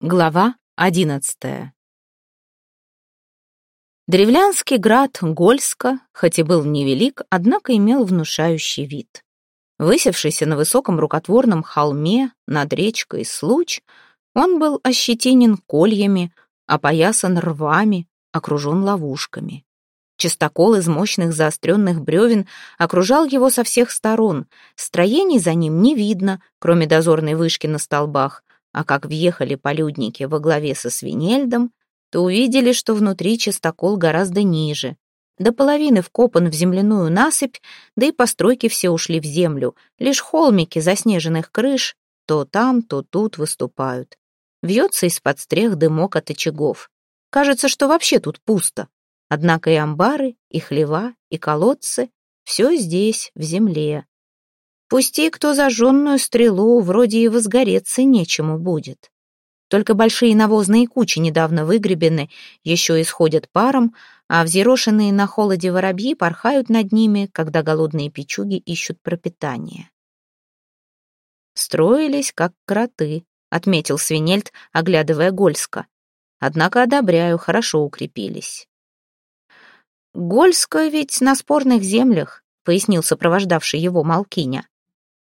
Глава одиннадцатая Древлянский град Гольска, хоть и был невелик, однако имел внушающий вид. Высевшийся на высоком рукотворном холме над речкой Случ, он был ощетинен кольями, опоясан рвами, окружен ловушками. Чистокол из мощных заостренных бревен окружал его со всех сторон, строений за ним не видно, кроме дозорной вышки на столбах, а как въехали полюдники во главе со свинельдом, то увидели, что внутри частокол гораздо ниже. До половины вкопан в земляную насыпь, да и постройки все ушли в землю, лишь холмики заснеженных крыш то там, то тут выступают. Вьется из-под стрех дымок от очагов. Кажется, что вообще тут пусто. Однако и амбары, и хлева, и колодцы — все здесь, в земле. Пусти кто зажженную стрелу, вроде и возгореться нечему будет. Только большие навозные кучи недавно выгребены, еще исходят паром, а взъерошенные на холоде воробьи порхают над ними, когда голодные печуги ищут пропитание. «Строились, как кроты», — отметил Свинельд, оглядывая Гольска. «Однако, одобряю, хорошо укрепились». «Гольска ведь на спорных землях», — пояснил сопровождавший его Малкиня.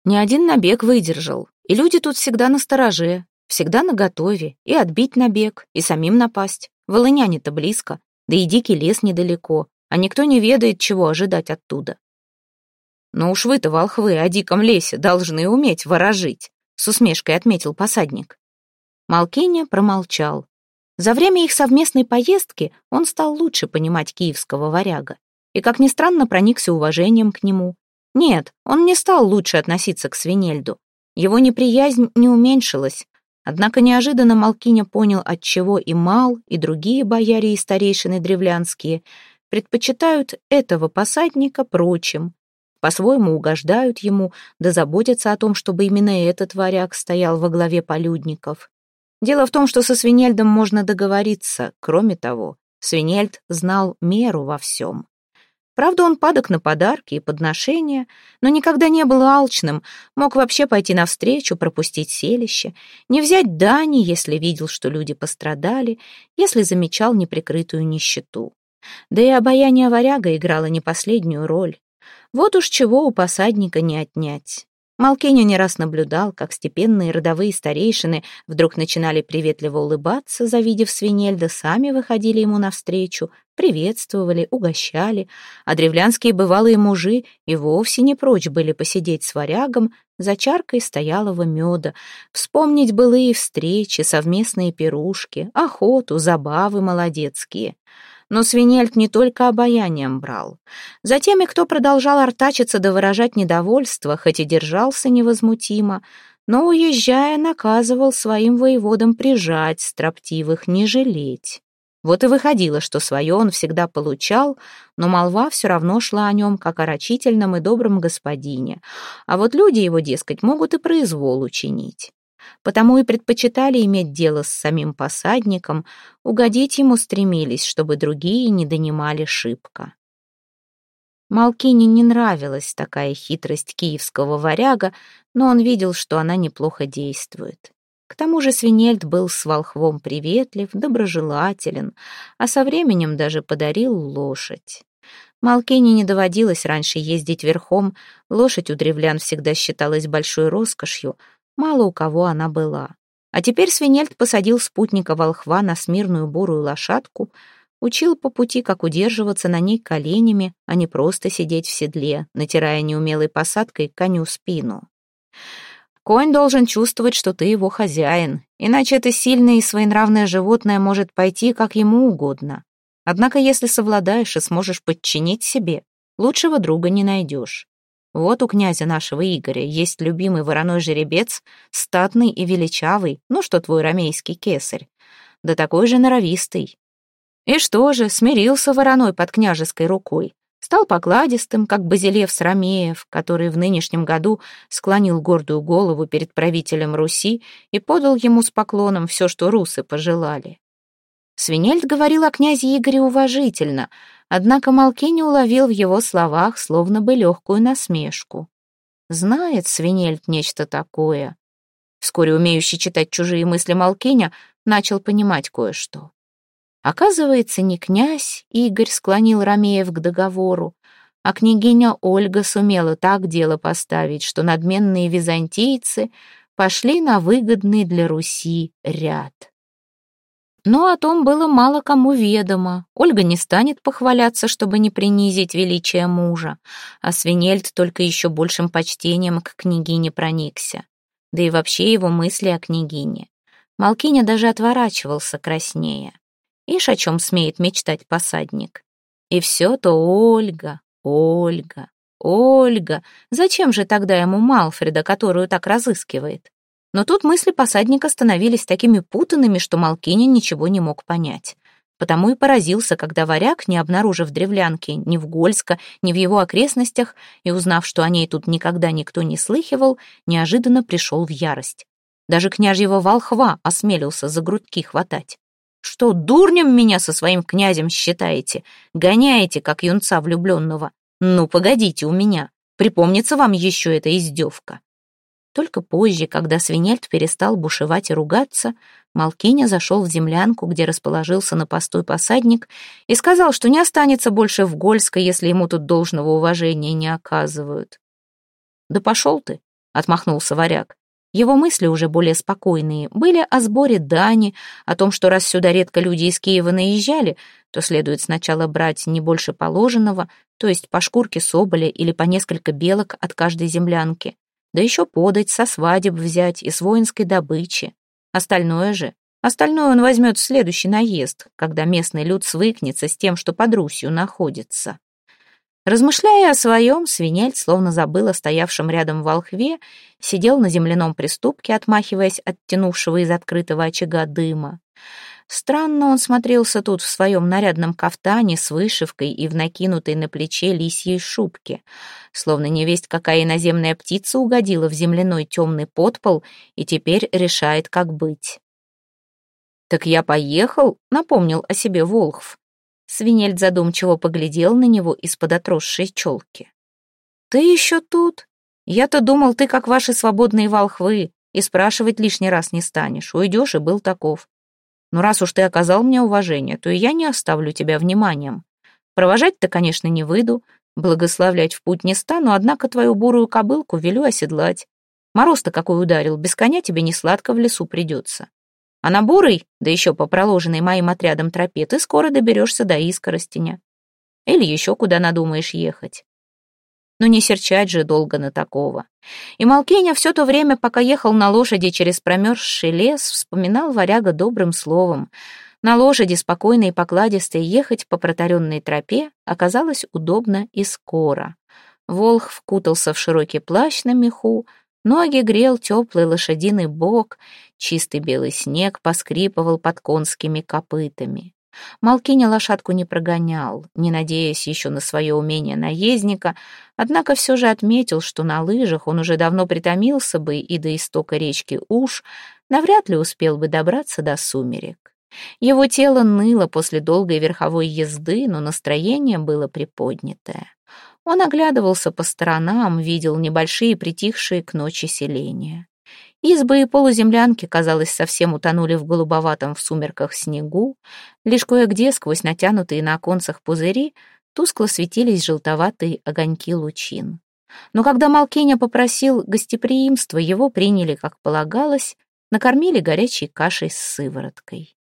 Ни один набег выдержал, и люди тут всегда на стороже, всегда наготове, и отбить набег, и самим напасть. Волыняне-то близко, да и дикий лес недалеко, а никто не ведает, чего ожидать оттуда. «Но уж вы-то, волхвы, о диком лесе должны уметь ворожить», с усмешкой отметил посадник. Малкиня промолчал. За время их совместной поездки он стал лучше понимать киевского варяга и, как ни странно, проникся уважением к нему, нет, он не стал лучше относиться к Свинельду. Его неприязнь не уменьшилась. Однако неожиданно Малкиня понял, отчего и Мал, и другие бояре и старейшины древлянские предпочитают этого посадника прочим, по-своему угождают ему, да заботятся о том, чтобы именно этот варяг стоял во главе полюдников. Дело в том, что со Свинельдом можно договориться. Кроме того, Свинельд знал меру во всем. Правда, он падок на подарки и подношения, но никогда не был алчным, мог вообще пойти навстречу, пропустить селище, не взять дани, если видел, что люди пострадали, если замечал неприкрытую нищету. Да и обаяние варяга играло не последнюю роль. Вот уж чего у посадника не отнять. Малкеня не раз наблюдал, как степенные родовые старейшины вдруг начинали приветливо улыбаться, завидев свинельда, сами выходили ему навстречу, приветствовали, угощали, а древлянские бывалые мужи и вовсе не прочь были посидеть с варягом за чаркой стоялого меда, вспомнить былые встречи, совместные пирушки, охоту, забавы молодецкие — но Свинельд не только обаянием брал. За теми, кто продолжал артачиться да выражать недовольство, хоть и держался невозмутимо, но, уезжая, наказывал своим воеводам прижать строптивых, не жалеть. Вот и выходило, что свое он всегда получал, но молва все равно шла о нем, как о рачительном и добром господине, а вот люди его, дескать, могут и произвол учинить потому и предпочитали иметь дело с самим посадником, угодить ему стремились, чтобы другие не донимали шибко. Малкине не нравилась такая хитрость киевского варяга, но он видел, что она неплохо действует. К тому же Свинельд был с волхвом приветлив, доброжелателен, а со временем даже подарил лошадь. Малкине не доводилось раньше ездить верхом, лошадь у древлян всегда считалась большой роскошью, Мало у кого она была. А теперь Свинельд посадил спутника волхва на смирную бурую лошадку, учил по пути, как удерживаться на ней коленями, а не просто сидеть в седле, натирая неумелой посадкой коню спину. Конь должен чувствовать, что ты его хозяин, иначе это сильное и своенравное животное может пойти, как ему угодно. Однако если совладаешь и сможешь подчинить себе, лучшего друга не найдешь. Вот у князя нашего Игоря есть любимый вороной жеребец, статный и величавый, ну что твой ромейский кесарь, да такой же норовистый. И что же, смирился вороной под княжеской рукой, стал покладистым, как Базилев Срамеев, который в нынешнем году склонил гордую голову перед правителем Руси и подал ему с поклоном все, что русы пожелали. Свинельд говорил о князе Игоре уважительно, однако Малкини уловил в его словах словно бы легкую насмешку. Знает Свинельд нечто такое. Вскоре умеющий читать чужие мысли Малкиня начал понимать кое-что. Оказывается, не князь Игорь склонил Ромеев к договору, а княгиня Ольга сумела так дело поставить, что надменные византийцы пошли на выгодный для Руси ряд. Но о том было мало кому ведомо. Ольга не станет похваляться, чтобы не принизить величие мужа, а Свинельд только еще большим почтением к княгине проникся. Да и вообще его мысли о княгине. Малкиня даже отворачивался краснее. Ишь, о чем смеет мечтать посадник. И все то Ольга, Ольга, Ольга. Зачем же тогда ему Малфреда, которую так разыскивает? Но тут мысли посадника становились такими путанными, что Малкинин ничего не мог понять. Потому и поразился, когда варяг, не обнаружив древлянки ни в Гольско, ни в его окрестностях, и узнав, что о ней тут никогда никто не слыхивал, неожиданно пришел в ярость. Даже княжьего волхва осмелился за грудки хватать. «Что, дурнем меня со своим князем считаете? Гоняете, как юнца влюбленного? Ну, погодите у меня. Припомнится вам еще эта издевка». Только позже, когда Свинельд перестал бушевать и ругаться, Малкиня зашел в землянку, где расположился на постой посадник, и сказал, что не останется больше в Гольско, если ему тут должного уважения не оказывают. «Да пошел ты», — отмахнулся варяг. Его мысли, уже более спокойные, были о сборе дани, о том, что раз сюда редко люди из Киева наезжали, то следует сначала брать не больше положенного, то есть по шкурке соболя или по несколько белок от каждой землянки да еще подать, со свадеб взять и с воинской добычи. Остальное же, остальное он возьмет в следующий наезд, когда местный люд свыкнется с тем, что под Русью находится. Размышляя о своем, свинель, словно забыл о стоявшем рядом волхве, сидел на земляном приступке, отмахиваясь от тянувшего из открытого очага дыма. Странно он смотрелся тут в своем нарядном кафтане с вышивкой и в накинутой на плече лисьей шубке, словно невесть какая иноземная птица угодила в земляной темный подпол и теперь решает, как быть. «Так я поехал», — напомнил о себе Волхв. Свинельд задумчиво поглядел на него из-под отросшей челки. «Ты еще тут? Я-то думал, ты как ваши свободные волхвы, и спрашивать лишний раз не станешь. Уйдешь, и был таков. Но раз уж ты оказал мне уважение, то и я не оставлю тебя вниманием. Провожать-то, конечно, не выйду, благословлять в путь не стану, однако твою бурую кобылку велю оседлать. Мороз-то какой ударил, без коня тебе не сладко в лесу придется. А на бурой, да еще по проложенной моим отрядом тропе, ты скоро доберешься до Искоростеня. Или еще куда надумаешь ехать но не серчать же долго на такого. И Малкиня все то время, пока ехал на лошади через промерзший лес, вспоминал варяга добрым словом. На лошади, спокойной и покладистой, ехать по протаренной тропе оказалось удобно и скоро. Волх вкутался в широкий плащ на меху, ноги грел теплый лошадиный бок, чистый белый снег поскрипывал под конскими копытами. Малкиня лошадку не прогонял, не надеясь еще на свое умение наездника, однако все же отметил, что на лыжах он уже давно притомился бы и до истока речки Уж навряд ли успел бы добраться до сумерек. Его тело ныло после долгой верховой езды, но настроение было приподнятое. Он оглядывался по сторонам, видел небольшие притихшие к ночи селения. Избы и полуземлянки, казалось, совсем утонули в голубоватом в сумерках снегу. Лишь кое-где сквозь натянутые на оконцах пузыри тускло светились желтоватые огоньки лучин. Но когда Малкеня попросил гостеприимства, его приняли, как полагалось, накормили горячей кашей с сывороткой.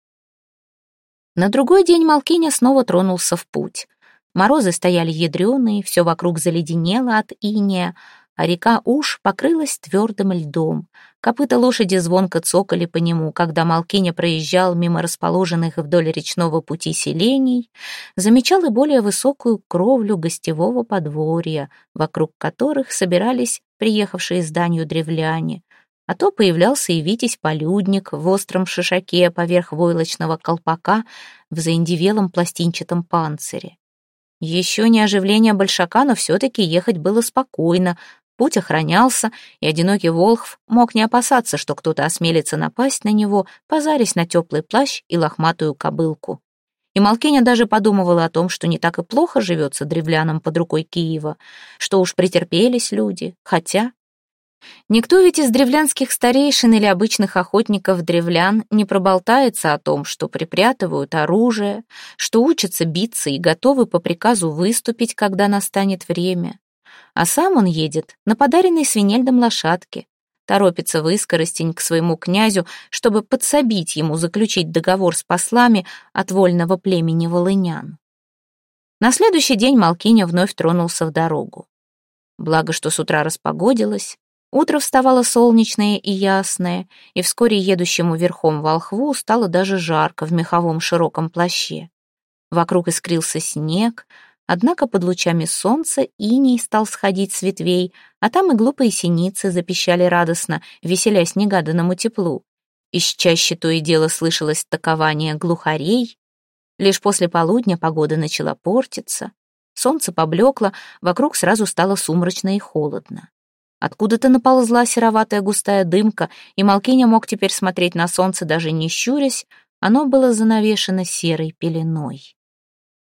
На другой день Малкиня снова тронулся в путь. Морозы стояли ядреные, все вокруг заледенело от иния, а река Уж покрылась твердым льдом. Копыта лошади звонко цокали по нему, когда Малкиня проезжал мимо расположенных вдоль речного пути селений, замечал и более высокую кровлю гостевого подворья, вокруг которых собирались приехавшие с данью древляне, а то появлялся и Витязь-полюдник в остром шишаке поверх войлочного колпака в заиндивелом пластинчатом панцире. Еще не оживление большака, но все-таки ехать было спокойно, Путь охранялся, и одинокий Волхв мог не опасаться, что кто-то осмелится напасть на него, позарясь на теплый плащ и лохматую кобылку. И Малкиня даже подумывала о том, что не так и плохо живется древлянам под рукой Киева, что уж претерпелись люди, хотя... Никто ведь из древлянских старейшин или обычных охотников древлян не проболтается о том, что припрятывают оружие, что учатся биться и готовы по приказу выступить, когда настанет время. А сам он едет на подаренной свинельдом лошадке, торопится в искоростень к своему князю, чтобы подсобить ему заключить договор с послами от вольного племени волынян. На следующий день Малкиня вновь тронулся в дорогу. Благо, что с утра распогодилось, Утро вставало солнечное и ясное, и вскоре едущему верхом волхву стало даже жарко в меховом широком плаще. Вокруг искрился снег, однако под лучами солнца иней стал сходить с ветвей, а там и глупые синицы запищали радостно, веселясь негаданному теплу. Из чаще то и дело слышалось такование глухарей. Лишь после полудня погода начала портиться, солнце поблекло, вокруг сразу стало сумрачно и холодно. Откуда-то наползла сероватая густая дымка, и Малкиня мог теперь смотреть на солнце, даже не щурясь, оно было занавешено серой пеленой.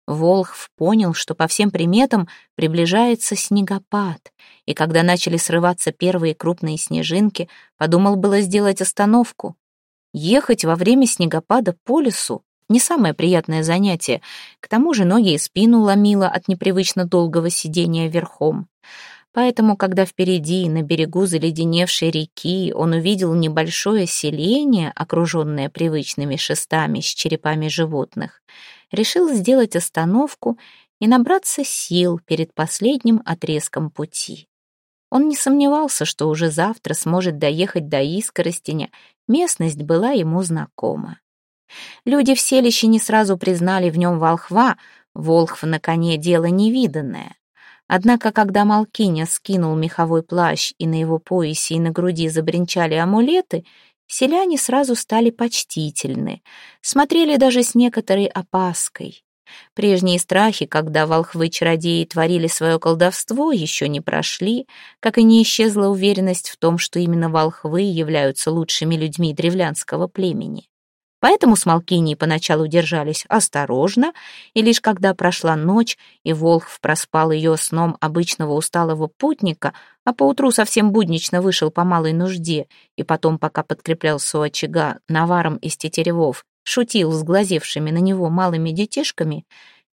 Волхв понял, что по всем приметам приближается снегопад, и когда начали срываться первые крупные снежинки, подумал было сделать остановку. Ехать во время снегопада по лесу — не самое приятное занятие, к тому же ноги и спину ломило от непривычно долгого сидения верхом. Поэтому, когда впереди, на берегу заледеневшей реки, он увидел небольшое селение, окруженное привычными шестами с черепами животных, решил сделать остановку и набраться сил перед последним отрезком пути. Он не сомневался, что уже завтра сможет доехать до Искоростеня, местность была ему знакома. Люди в селище не сразу признали в нем волхва, волхв на коне дело невиданное. Однако, когда Малкиня скинул меховой плащ и на его поясе и на груди забринчали амулеты, селяне сразу стали почтительны, смотрели даже с некоторой опаской. Прежние страхи, когда волхвы-чародеи творили свое колдовство, еще не прошли, как и не исчезла уверенность в том, что именно волхвы являются лучшими людьми древлянского племени. Поэтому с Малкинией поначалу держались осторожно, и лишь когда прошла ночь, и Волхв проспал ее сном обычного усталого путника, а поутру совсем буднично вышел по малой нужде, и потом, пока подкреплялся у очага наваром из тетеревов, шутил с глазевшими на него малыми детишками,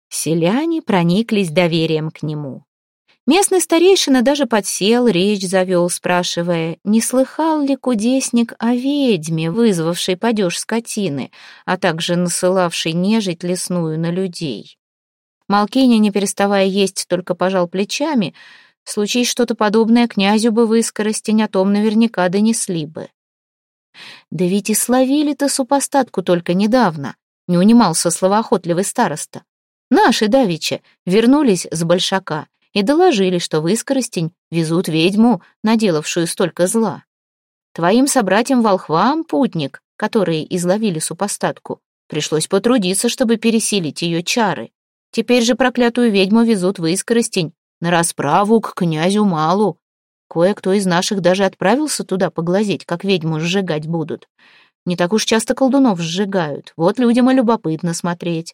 селяне прониклись доверием к нему. Местный старейшина даже подсел, речь завел, спрашивая, не слыхал ли кудесник о ведьме, вызвавшей падеж скотины, а также насылавшей нежить лесную на людей. Малкиня, не переставая есть, только пожал плечами. Случись что-то подобное, князю бы вы скоростень о том наверняка донесли бы. Да ведь и словили-то супостатку только недавно, не унимался словоохотливый староста. Наши давича вернулись с большака и доложили, что в Искоростень везут ведьму, наделавшую столько зла. Твоим собратьям-волхвам, путник, которые изловили супостатку, пришлось потрудиться, чтобы пересилить ее чары. Теперь же проклятую ведьму везут в Искоростень на расправу к князю Малу. Кое-кто из наших даже отправился туда поглазеть, как ведьму сжигать будут. Не так уж часто колдунов сжигают, вот людям и любопытно смотреть.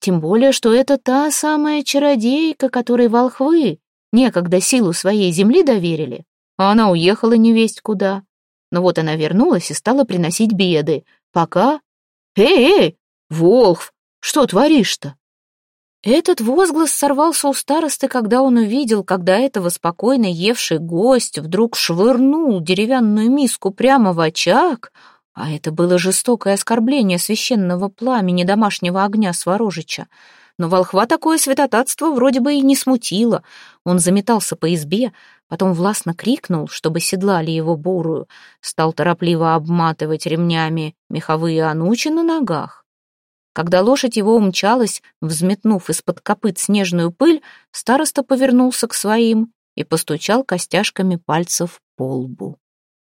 Тем более, что это та самая чародейка, которой волхвы некогда силу своей земли доверили, а она уехала невесть куда. Но вот она вернулась и стала приносить беды. Пока... «Эй, эй, Волхв, что творишь-то?» Этот возглас сорвался у старосты, когда он увидел, когда этого спокойно евший гость вдруг швырнул деревянную миску прямо в очаг, а это было жестокое оскорбление священного пламени домашнего огня Сворожича. Но волхва такое святотатство вроде бы и не смутило. Он заметался по избе, потом властно крикнул, чтобы седлали его бурую, стал торопливо обматывать ремнями меховые анучи на ногах. Когда лошадь его умчалась, взметнув из-под копыт снежную пыль, староста повернулся к своим и постучал костяшками пальцев по лбу.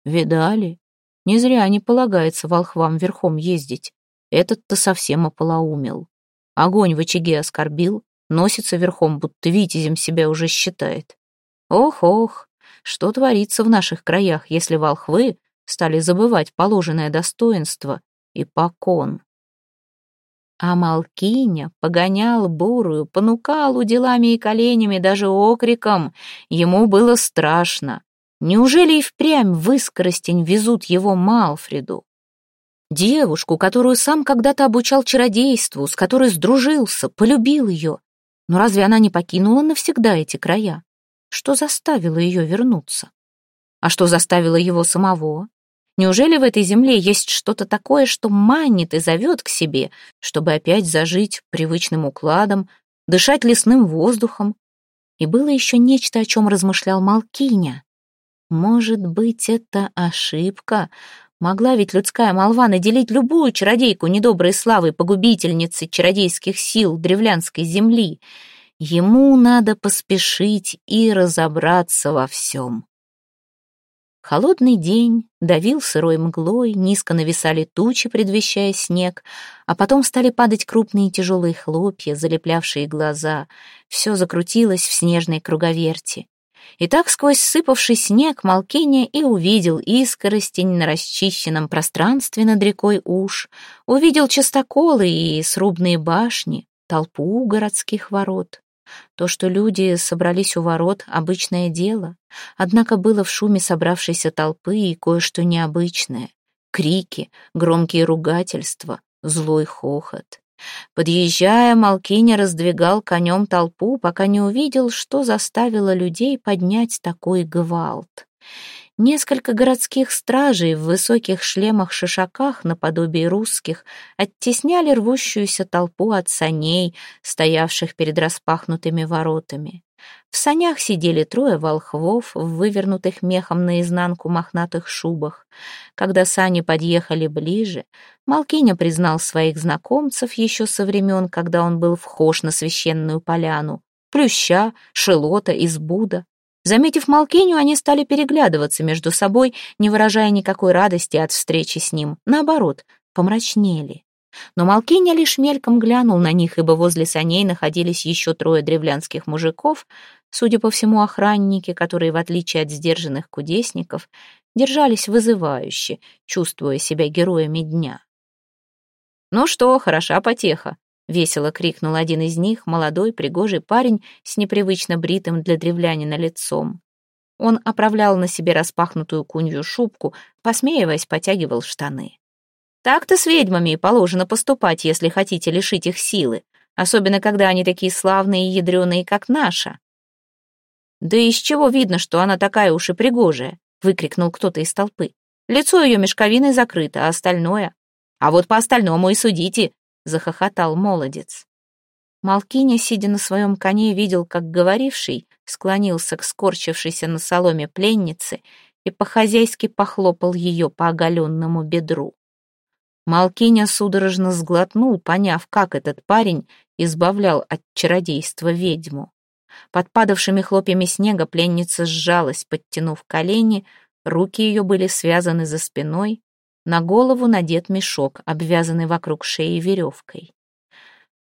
«Видали? Не зря не полагается волхвам верхом ездить. Этот-то совсем ополоумел. Огонь в очаге оскорбил, носится верхом, будто витязем себя уже считает. Ох-ох, что творится в наших краях, если волхвы стали забывать положенное достоинство и покон. А Малкиня погонял бурую, понукал уделами и коленями, даже окриком. Ему было страшно. Неужели и впрямь в Искоростень везут его Малфреду? Девушку, которую сам когда-то обучал чародейству, с которой сдружился, полюбил ее. Но разве она не покинула навсегда эти края? Что заставило ее вернуться? А что заставило его самого? Неужели в этой земле есть что-то такое, что манит и зовет к себе, чтобы опять зажить привычным укладом, дышать лесным воздухом? И было еще нечто, о чем размышлял Малкиня. Может быть, это ошибка? Могла ведь людская молва наделить любую чародейку недоброй славой погубительницы чародейских сил древлянской земли. Ему надо поспешить и разобраться во всем. Холодный день давил сырой мглой, низко нависали тучи, предвещая снег, а потом стали падать крупные тяжелые хлопья, залеплявшие глаза. Все закрутилось в снежной круговерти. И так сквозь сыпавший снег Малкиня и увидел искоростень на расчищенном пространстве над рекой Уж, увидел частоколы и срубные башни, толпу городских ворот. То, что люди собрались у ворот, — обычное дело. Однако было в шуме собравшейся толпы и кое-что необычное. Крики, громкие ругательства, злой хохот. Подъезжая, Малкиня раздвигал конем толпу, пока не увидел, что заставило людей поднять такой гвалт. Несколько городских стражей в высоких шлемах-шишаках наподобие русских оттесняли рвущуюся толпу от саней, стоявших перед распахнутыми воротами. В санях сидели трое волхвов в вывернутых мехом наизнанку мохнатых шубах. Когда сани подъехали ближе, Малкиня признал своих знакомцев еще со времен, когда он был вхож на священную поляну. Плюща, Шелота, Избуда. Заметив Малкиню, они стали переглядываться между собой, не выражая никакой радости от встречи с ним. Наоборот, помрачнели. Но Малкиня лишь мельком глянул на них, ибо возле саней находились еще трое древлянских мужиков, судя по всему, охранники, которые, в отличие от сдержанных кудесников, держались вызывающе, чувствуя себя героями дня. «Ну что, хороша потеха», — весело крикнул один из них, молодой, пригожий парень с непривычно бритым для древлянина лицом. Он оправлял на себе распахнутую кунью шубку, посмеиваясь, потягивал штаны. «Так-то с ведьмами и положено поступать, если хотите лишить их силы, особенно когда они такие славные и ядреные, как наша». «Да из чего видно, что она такая уж и пригожая?» — выкрикнул кто-то из толпы. «Лицо ее мешковиной закрыто, а остальное...» «А вот по остальному и судите», — захохотал молодец. Малкиня, сидя на своем коне, видел, как говоривший склонился к скорчившейся на соломе пленнице и по-хозяйски похлопал ее по оголенному бедру. Малкиня судорожно сглотнул, поняв, как этот парень избавлял от чародейства ведьму. Под падавшими хлопьями снега пленница сжалась, подтянув колени, руки ее были связаны за спиной, на голову надет мешок, обвязанный вокруг шеи веревкой.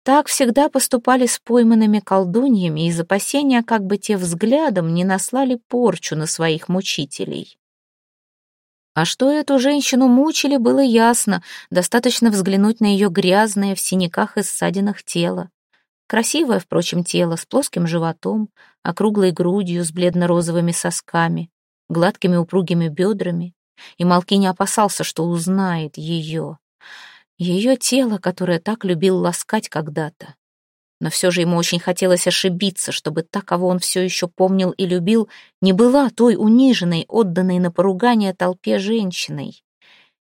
Так всегда поступали с пойманными колдуньями из опасения, как бы те взглядом не наслали порчу на своих мучителей. А что эту женщину мучили, было ясно, достаточно взглянуть на ее грязное в синяках и ссадинах тело. Красивое, впрочем, тело с плоским животом, округлой грудью с бледно-розовыми сосками, гладкими упругими бедрами, и Малки не опасался, что узнает ее. Ее тело, которое так любил ласкать когда-то. Но все же ему очень хотелось ошибиться, чтобы та, кого он все еще помнил и любил, не была той униженной, отданной на поругание толпе женщиной.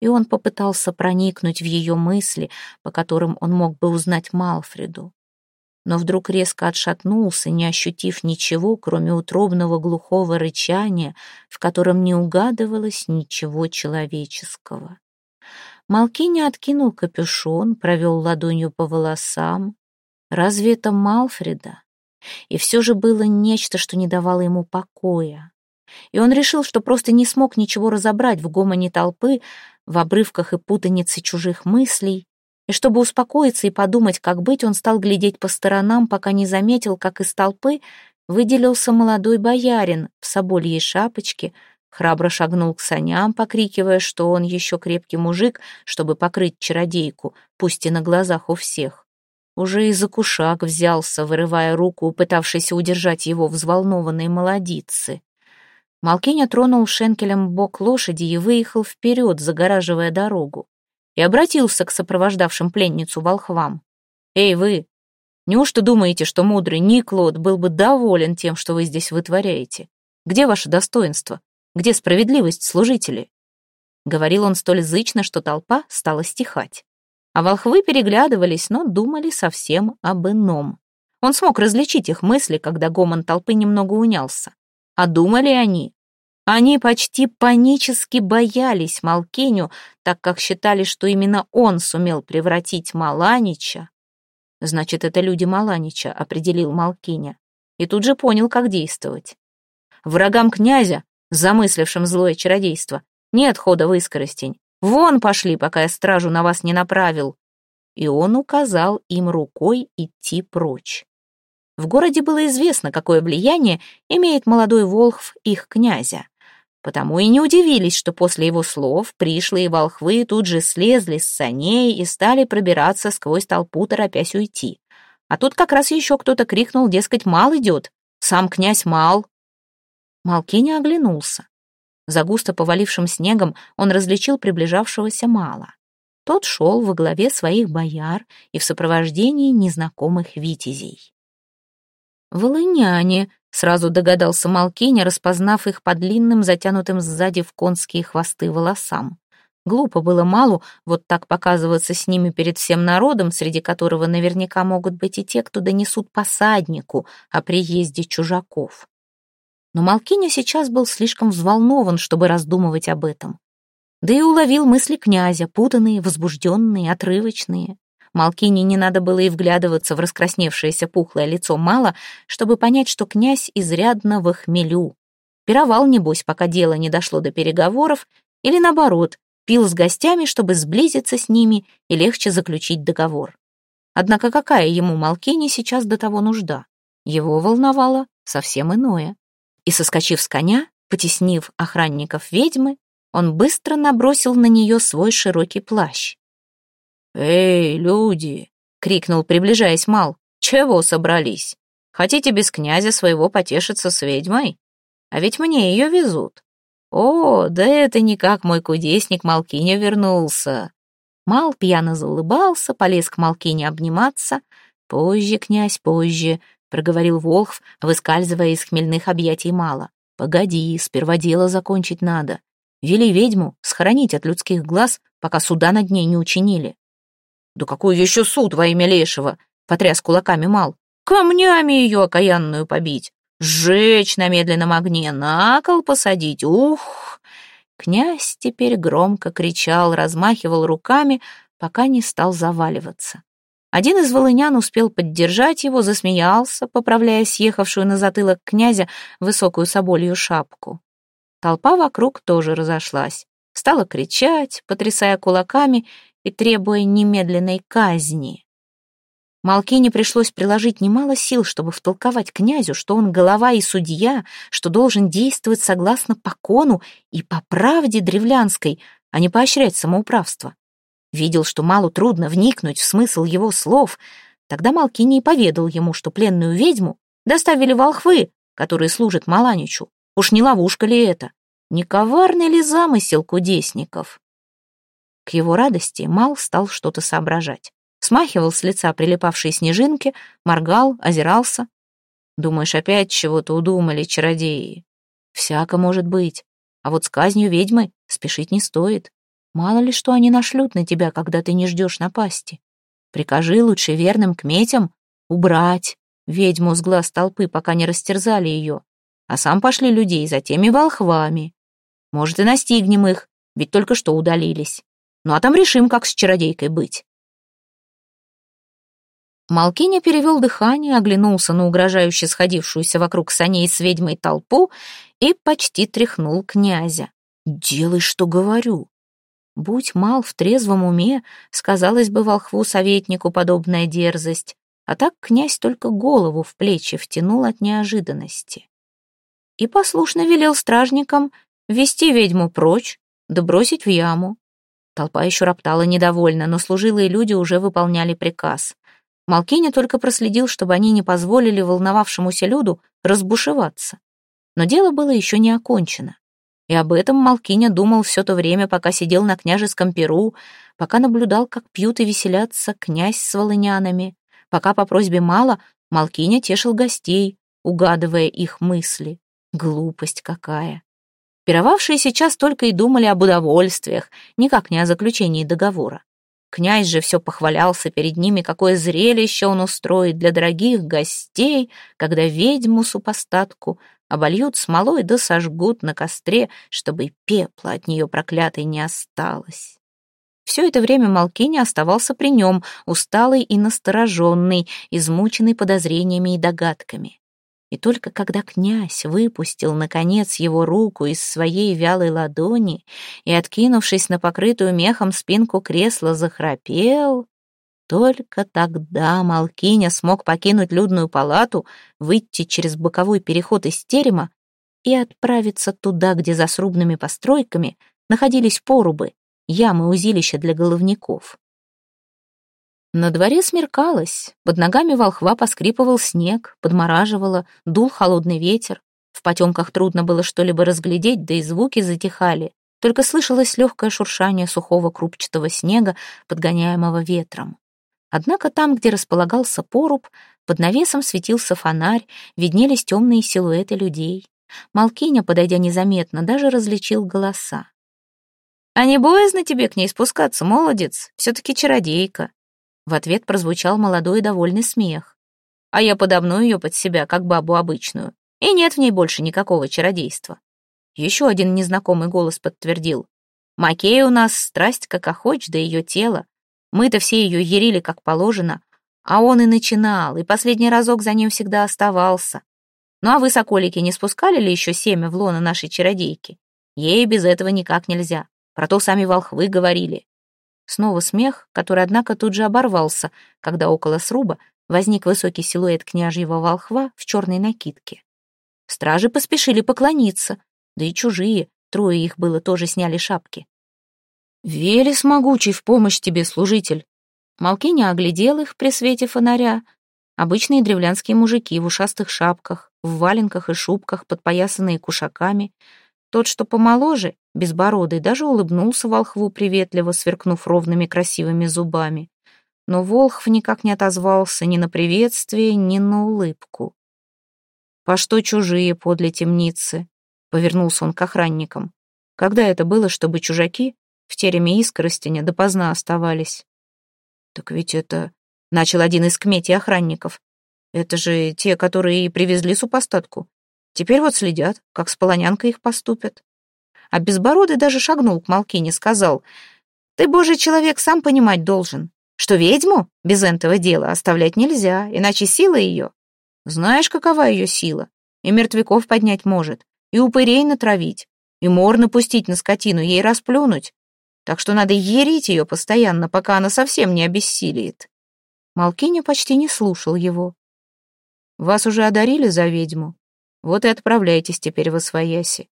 И он попытался проникнуть в ее мысли, по которым он мог бы узнать Малфреду но вдруг резко отшатнулся, не ощутив ничего, кроме утробного глухого рычания, в котором не угадывалось ничего человеческого. Малкиня откинул капюшон, провел ладонью по волосам. Разве это Малфреда? И все же было нечто, что не давало ему покоя. И он решил, что просто не смог ничего разобрать в гомоне толпы, в обрывках и путанице чужих мыслей, и чтобы успокоиться и подумать, как быть, он стал глядеть по сторонам, пока не заметил, как из толпы выделился молодой боярин в собольей шапочке, храбро шагнул к саням, покрикивая, что он еще крепкий мужик, чтобы покрыть чародейку, пусть и на глазах у всех. Уже и за кушак взялся, вырывая руку, пытавшийся удержать его взволнованные молодицы. Малкиня тронул шенкелем бок лошади и выехал вперед, загораживая дорогу, и обратился к сопровождавшим пленницу волхвам. «Эй, вы! Неужто думаете, что мудрый Никлод был бы доволен тем, что вы здесь вытворяете? Где ваше достоинство? Где справедливость служителей?» Говорил он столь зычно, что толпа стала стихать. А волхвы переглядывались, но думали совсем об ином. Он смог различить их мысли, когда гомон толпы немного унялся. А думали они они почти панически боялись Малкиню, так как считали, что именно он сумел превратить Маланича. Значит, это люди Маланича, определил Малкиня. И тут же понял, как действовать. Врагам князя, замыслившим злое чародейство, нет хода в искоростень. Вон пошли, пока я стражу на вас не направил. И он указал им рукой идти прочь. В городе было известно, какое влияние имеет молодой Волхв их князя. Потому и не удивились, что после его слов пришлые волхвы тут же слезли с саней и стали пробираться сквозь толпу, торопясь уйти. А тут как раз еще кто-то крикнул, дескать, мал идет. Сам князь мал. Малкиня оглянулся. За густо повалившим снегом он различил приближавшегося мала. Тот шел во главе своих бояр и в сопровождении незнакомых витязей. «Волыняне», Сразу догадался Малкиня, распознав их по длинным, затянутым сзади в конские хвосты волосам. Глупо было Малу вот так показываться с ними перед всем народом, среди которого наверняка могут быть и те, кто донесут посаднику о приезде чужаков. Но Малкиня сейчас был слишком взволнован, чтобы раздумывать об этом. Да и уловил мысли князя, путанные, возбужденные, отрывочные. Малкине не надо было и вглядываться в раскрасневшееся пухлое лицо Мала, чтобы понять, что князь изрядно в хмелю. Пировал, небось, пока дело не дошло до переговоров, или, наоборот, пил с гостями, чтобы сблизиться с ними и легче заключить договор. Однако какая ему Малкине сейчас до того нужда? Его волновало совсем иное. И, соскочив с коня, потеснив охранников ведьмы, он быстро набросил на нее свой широкий плащ. «Эй, люди!» — крикнул, приближаясь Мал. «Чего собрались? Хотите без князя своего потешиться с ведьмой? А ведь мне ее везут. О, да это никак мой кудесник Малкиня вернулся!» Мал пьяно заулыбался, полез к Малкине обниматься. «Позже, князь, позже», — проговорил Волхв, выскальзывая из хмельных объятий Мала. «Погоди, сперва дело закончить надо. Вели ведьму схоронить от людских глаз, пока суда над ней не учинили». «Да какой еще суд во имя Лешего?» — потряс кулаками Мал. «Камнями ее окаянную побить, сжечь на медленном огне, на кол посадить, ух!» Князь теперь громко кричал, размахивал руками, пока не стал заваливаться. Один из волынян успел поддержать его, засмеялся, поправляя съехавшую на затылок князя высокую соболью шапку. Толпа вокруг тоже разошлась, стала кричать, потрясая кулаками и требуя немедленной казни. Малкине пришлось приложить немало сил, чтобы втолковать князю, что он голова и судья, что должен действовать согласно покону и по правде древлянской, а не поощрять самоуправство. Видел, что Малу трудно вникнуть в смысл его слов. Тогда Малкине и поведал ему, что пленную ведьму доставили волхвы, которые служат Маланичу. Уж не ловушка ли это? Не коварный ли замысел кудесников? К его радости Мал стал что-то соображать. Смахивал с лица прилипавшие снежинки, моргал, озирался. «Думаешь, опять чего-то удумали чародеи?» «Всяко может быть. А вот с казнью ведьмы спешить не стоит. Мало ли что они нашлют на тебя, когда ты не ждешь напасти. Прикажи лучше верным кметям убрать ведьму с глаз толпы, пока не растерзали ее, а сам пошли людей за теми волхвами. Может, и настигнем их, ведь только что удалились. Ну а там решим, как с чародейкой быть. Малкиня перевел дыхание, оглянулся на угрожающе сходившуюся вокруг саней с ведьмой толпу и почти тряхнул князя. «Делай, что говорю». Будь мал в трезвом уме, сказалось бы волхву-советнику подобная дерзость, а так князь только голову в плечи втянул от неожиданности. И послушно велел стражникам вести ведьму прочь, да в яму. Толпа еще роптала недовольно, но служилые люди уже выполняли приказ. Малкиня только проследил, чтобы они не позволили волновавшемуся люду разбушеваться. Но дело было еще не окончено. И об этом Малкиня думал все то время, пока сидел на княжеском перу, пока наблюдал, как пьют и веселятся князь с волынянами, пока по просьбе Мала Малкиня тешил гостей, угадывая их мысли. Глупость какая! Пировавшие сейчас только и думали об удовольствиях, никак не о заключении договора. Князь же все похвалялся перед ними, какое зрелище он устроит для дорогих гостей, когда ведьму супостатку обольют смолой да сожгут на костре, чтобы пепла от нее проклятой не осталось. Все это время Малкини оставался при нем, усталый и настороженный, измученный подозрениями и догадками. И только когда князь выпустил, наконец, его руку из своей вялой ладони и, откинувшись на покрытую мехом спинку кресла, захрапел, только тогда Малкиня смог покинуть людную палату, выйти через боковой переход из терема и отправиться туда, где за срубными постройками находились порубы, ямы узилища для головников. На дворе смеркалось, под ногами волхва поскрипывал снег, подмораживало, дул холодный ветер. В потемках трудно было что-либо разглядеть, да и звуки затихали. Только слышалось легкое шуршание сухого крупчатого снега, подгоняемого ветром. Однако там, где располагался поруб, под навесом светился фонарь, виднелись темные силуэты людей. Малкиня, подойдя незаметно, даже различил голоса. «А не боязно тебе к ней спускаться, молодец? Все-таки чародейка. В ответ прозвучал молодой и довольный смех. А я подомну ее под себя, как бабу обычную. И нет в ней больше никакого чародейства. Еще один незнакомый голос подтвердил. Макей у нас страсть как охоч, да ее тело. Мы-то все ее ярили как положено, а он и начинал, и последний разок за ним всегда оставался. Ну а вы, соколики, не спускали ли еще семя в лоно нашей чародейки? Ей без этого никак нельзя. Про то сами волхвы говорили. Снова смех, который, однако, тут же оборвался, когда около сруба возник высокий силуэт княжьего волхва в черной накидке. Стражи поспешили поклониться, да и чужие, трое их было, тоже сняли шапки. «Велес могучий в помощь тебе, служитель!» Малкиня оглядел их при свете фонаря. Обычные древлянские мужики в ушастых шапках, в валенках и шубках, подпоясанные кушаками — тот, что помоложе, безбородый, даже улыбнулся волхву приветливо, сверкнув ровными красивыми зубами. Но волхв никак не отозвался ни на приветствие, ни на улыбку. «По что чужие подле темницы?» — повернулся он к охранникам. «Когда это было, чтобы чужаки в тереме искоростеня допоздна оставались?» «Так ведь это...» — начал один из кмети охранников. «Это же те, которые привезли супостатку. Теперь вот следят, как с полонянкой их поступят. А Безбородый даже шагнул к Малкине, сказал, «Ты, божий человек, сам понимать должен, что ведьму без этого дела оставлять нельзя, иначе сила ее. Знаешь, какова ее сила? И мертвяков поднять может, и упырей натравить, и мор напустить на скотину, ей расплюнуть. Так что надо ерить ее постоянно, пока она совсем не обессилиет». Малкиня почти не слушал его. «Вас уже одарили за ведьму?» Вот и отправляйтесь теперь в Освояси.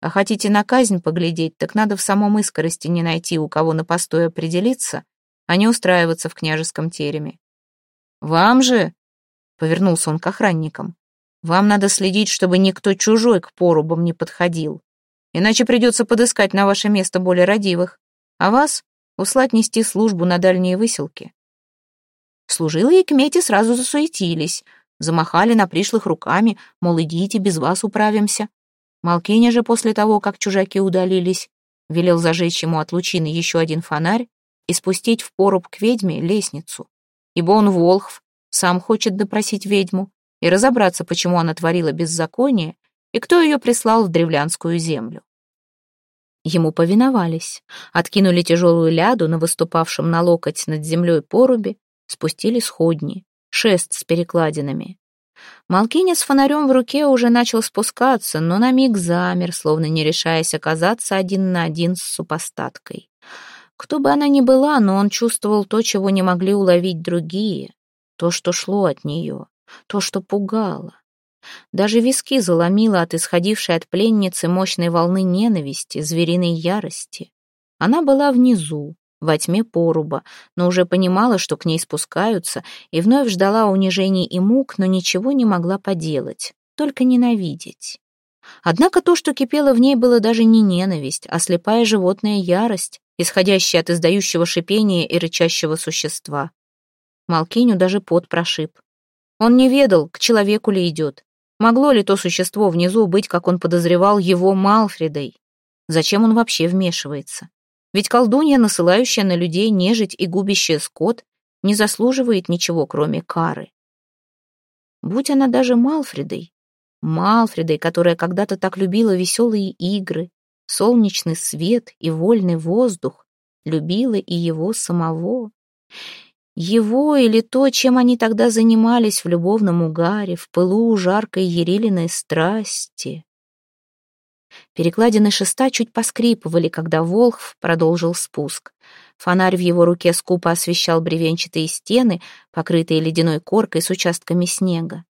А хотите на казнь поглядеть, так надо в самом искорости не найти, у кого на постой определиться, а не устраиваться в княжеском тереме. Вам же, — повернулся он к охранникам, — вам надо следить, чтобы никто чужой к порубам не подходил, иначе придется подыскать на ваше место более родивых, а вас услать нести службу на дальние выселки. Служилые и кмети сразу засуетились — Замахали на пришлых руками, мол, идите, без вас управимся. Малкиня же после того, как чужаки удалились, велел зажечь ему от лучины еще один фонарь и спустить в поруб к ведьме лестницу. Ибо он волхв, сам хочет допросить ведьму и разобраться, почему она творила беззаконие и кто ее прислал в древлянскую землю. Ему повиновались, откинули тяжелую ляду на выступавшем на локоть над землей порубе, спустили сходни шест с перекладинами. Малкиня с фонарем в руке уже начал спускаться, но на миг замер, словно не решаясь оказаться один на один с супостаткой. Кто бы она ни была, но он чувствовал то, чего не могли уловить другие, то, что шло от нее, то, что пугало. Даже виски заломило от исходившей от пленницы мощной волны ненависти, звериной ярости. Она была внизу, во тьме поруба, но уже понимала, что к ней спускаются, и вновь ждала унижений и мук, но ничего не могла поделать, только ненавидеть. Однако то, что кипело в ней, было даже не ненависть, а слепая животная ярость, исходящая от издающего шипения и рычащего существа. Малкиню даже пот прошиб. Он не ведал, к человеку ли идет. Могло ли то существо внизу быть, как он подозревал, его Малфредой? Зачем он вообще вмешивается? Ведь колдунья, насылающая на людей нежить и губящая скот, не заслуживает ничего, кроме кары. Будь она даже Малфредой, Малфредой, которая когда-то так любила веселые игры, солнечный свет и вольный воздух, любила и его самого. Его или то, чем они тогда занимались в любовном угаре, в пылу жаркой ерилиной страсти. Перекладины шеста чуть поскрипывали, когда Волхв продолжил спуск. Фонарь в его руке скупо освещал бревенчатые стены, покрытые ледяной коркой с участками снега.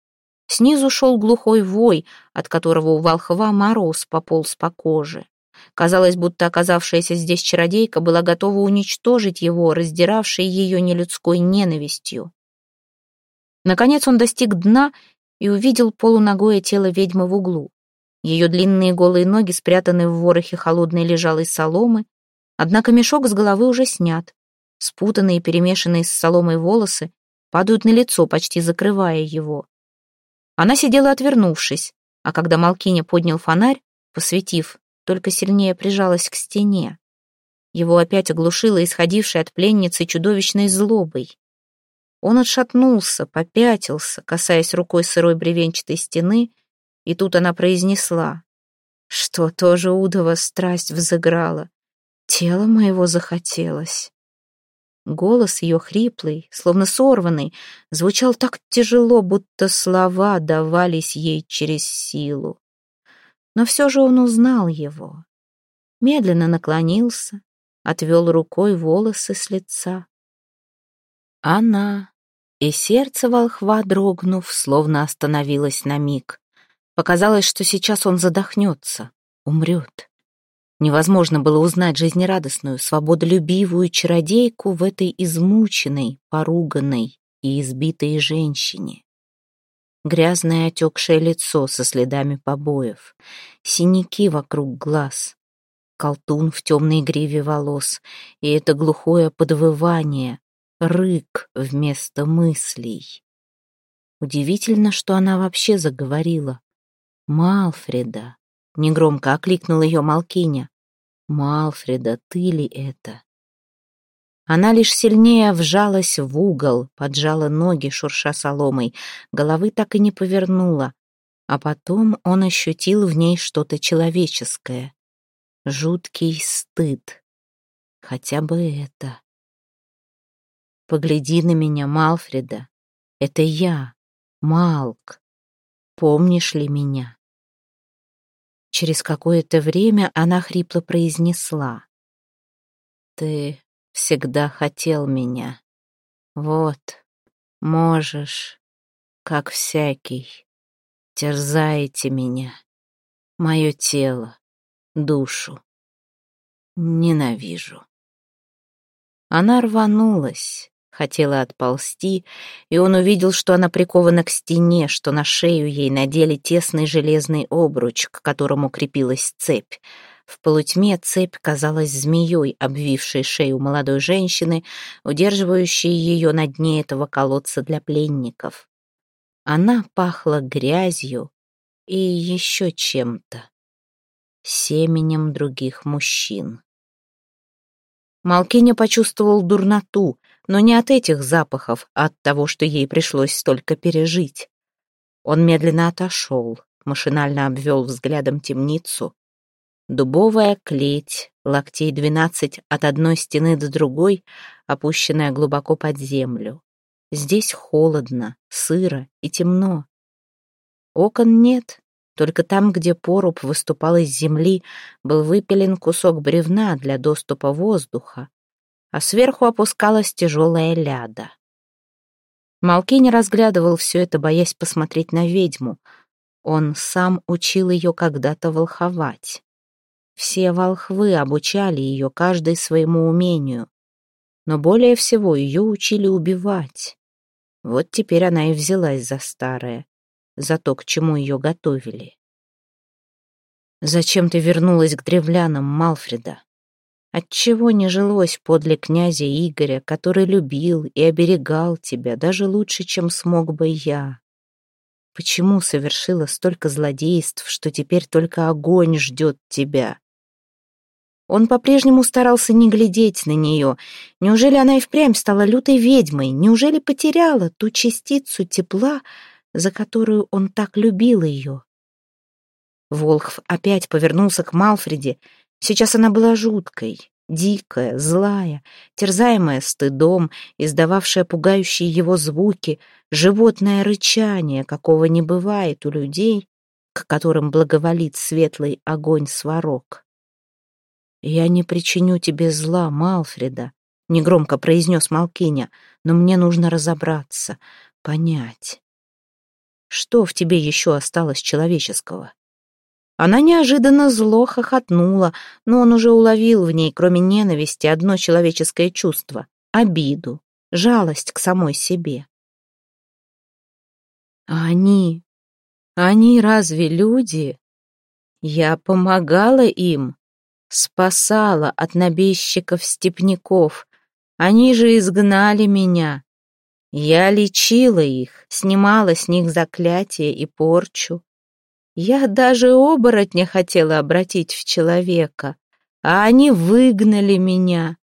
Снизу шел глухой вой, от которого у волхва мороз пополз по коже. Казалось, будто оказавшаяся здесь чародейка была готова уничтожить его, раздиравшей ее нелюдской ненавистью. Наконец он достиг дна и увидел полуногое тело ведьмы в углу. Ее длинные голые ноги спрятаны в ворохе холодной лежалой соломы, однако мешок с головы уже снят. Спутанные перемешанные с соломой волосы падают на лицо, почти закрывая его. Она сидела отвернувшись, а когда Малкиня поднял фонарь, посветив, только сильнее прижалась к стене. Его опять оглушило исходившей от пленницы чудовищной злобой. Он отшатнулся, попятился, касаясь рукой сырой бревенчатой стены, и тут она произнесла, что тоже удова страсть взыграла. Тело моего захотелось. Голос ее хриплый, словно сорванный, звучал так тяжело, будто слова давались ей через силу. Но все же он узнал его. Медленно наклонился, отвел рукой волосы с лица. Она, и сердце волхва, дрогнув, словно остановилось на миг. Показалось, что сейчас он задохнется, умрет. Невозможно было узнать жизнерадостную, свободолюбивую чародейку в этой измученной, поруганной и избитой женщине. Грязное отекшее лицо со следами побоев, синяки вокруг глаз, колтун в темной гриве волос и это глухое подвывание, рык вместо мыслей. Удивительно, что она вообще заговорила. «Малфреда!» — негромко окликнул ее Малкиня. «Малфреда, ты ли это?» Она лишь сильнее вжалась в угол, поджала ноги, шурша соломой, головы так и не повернула. А потом он ощутил в ней что-то человеческое. Жуткий стыд. Хотя бы это. «Погляди на меня, Малфреда. Это я, Малк. Помнишь ли меня?» Через какое-то время она хрипло произнесла. «Ты всегда хотел меня. Вот, можешь, как всякий, терзаете меня, мое тело, душу. Ненавижу. Она рванулась, хотела отползти, и он увидел, что она прикована к стене, что на шею ей надели тесный железный обруч, к которому крепилась цепь. В полутьме цепь казалась змеей, обвившей шею молодой женщины, удерживающей ее на дне этого колодца для пленников. Она пахла грязью и еще чем-то. Семенем других мужчин. Малкиня почувствовал дурноту, но не от этих запахов, а от того, что ей пришлось столько пережить. Он медленно отошел, машинально обвел взглядом темницу, Дубовая клеть, локтей двенадцать от одной стены до другой, опущенная глубоко под землю. Здесь холодно, сыро и темно. Окон нет, только там, где поруб выступал из земли, был выпилен кусок бревна для доступа воздуха, а сверху опускалась тяжелая ляда. Малкини разглядывал все это, боясь посмотреть на ведьму. Он сам учил ее когда-то волховать. Все волхвы обучали ее каждой своему умению, но более всего ее учили убивать. Вот теперь она и взялась за старое, за то, к чему ее готовили. «Зачем ты вернулась к древлянам, Малфреда? Отчего не жилось подле князя Игоря, который любил и оберегал тебя даже лучше, чем смог бы я? Почему совершила столько злодейств, что теперь только огонь ждет тебя?» Он по-прежнему старался не глядеть на нее. Неужели она и впрямь стала лютой ведьмой? Неужели потеряла ту частицу тепла, за которую он так любил ее? Волхв опять повернулся к Малфреде. Сейчас она была жуткой, дикая, злая, терзаемая стыдом, издававшая пугающие его звуки, животное рычание, какого не бывает у людей, к которым благоволит светлый огонь сварог. «Я не причиню тебе зла, Малфреда», — негромко произнес Малкиня, «но мне нужно разобраться, понять. Что в тебе еще осталось человеческого?» Она неожиданно зло хохотнула, но он уже уловил в ней, кроме ненависти, одно человеческое чувство — обиду, жалость к самой себе. А они... они разве люди? Я помогала им, спасала от набежчиков-степняков. Они же изгнали меня. Я лечила их, снимала с них заклятие и порчу. Я даже оборотня хотела обратить в человека, а они выгнали меня.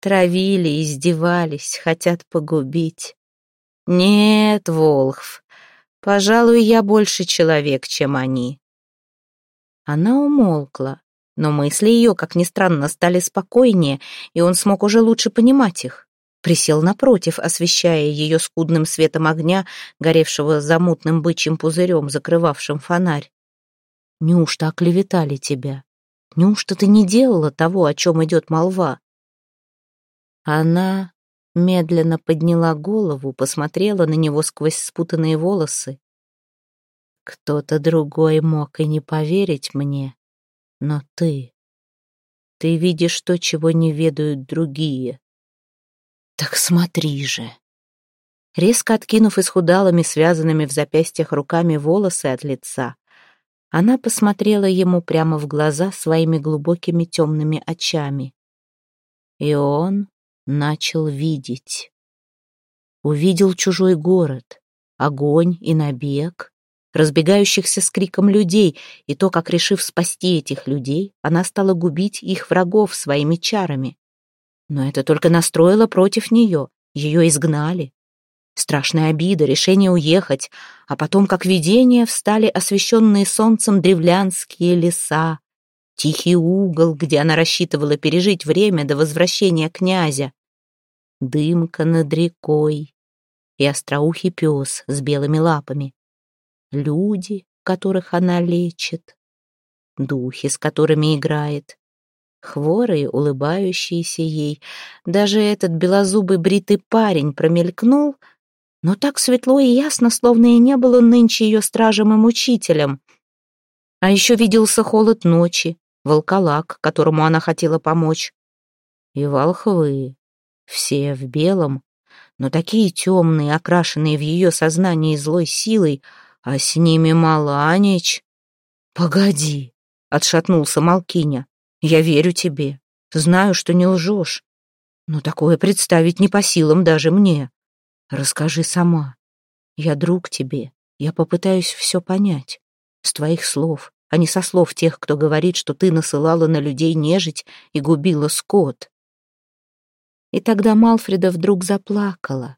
Травили, издевались, хотят погубить. Нет, Волхв, пожалуй, я больше человек, чем они. Она умолкла, но мысли ее, как ни странно, стали спокойнее, и он смог уже лучше понимать их. Присел напротив, освещая ее скудным светом огня, горевшего замутным бычьим пузырем, закрывавшим фонарь. «Неужто оклеветали тебя? Неужто ты не делала того, о чем идет молва?» Она медленно подняла голову, посмотрела на него сквозь спутанные волосы. Кто-то другой мог и не поверить мне, но ты... Ты видишь то, чего не ведают другие. Так смотри же. Резко откинув исхудалыми, связанными в запястьях руками волосы от лица, она посмотрела ему прямо в глаза своими глубокими темными очами. И он начал видеть. Увидел чужой город, огонь и набег, разбегающихся с криком людей, и то, как, решив спасти этих людей, она стала губить их врагов своими чарами. Но это только настроило против нее, ее изгнали. Страшная обида, решение уехать, а потом, как видение, встали освещенные солнцем древлянские леса, тихий угол, где она рассчитывала пережить время до возвращения князя, дымка над рекой и остроухий пес с белыми лапами, люди, которых она лечит, духи, с которыми играет, хворые, улыбающиеся ей. Даже этот белозубый бритый парень промелькнул, но так светло и ясно, словно и не был он нынче ее стражем и мучителем. А еще виделся холод ночи, волколак, которому она хотела помочь, и волхвы, все в белом, но такие темные, окрашенные в ее сознании злой силой, а с ними Маланич. Погоди, отшатнулся Малкиня. Я верю тебе, знаю, что не лжешь. Но такое представить не по силам даже мне. Расскажи сама. Я друг тебе, я попытаюсь все понять. С твоих слов, а не со слов тех, кто говорит, что ты насылала на людей нежить и губила скот. И тогда Малфреда вдруг заплакала.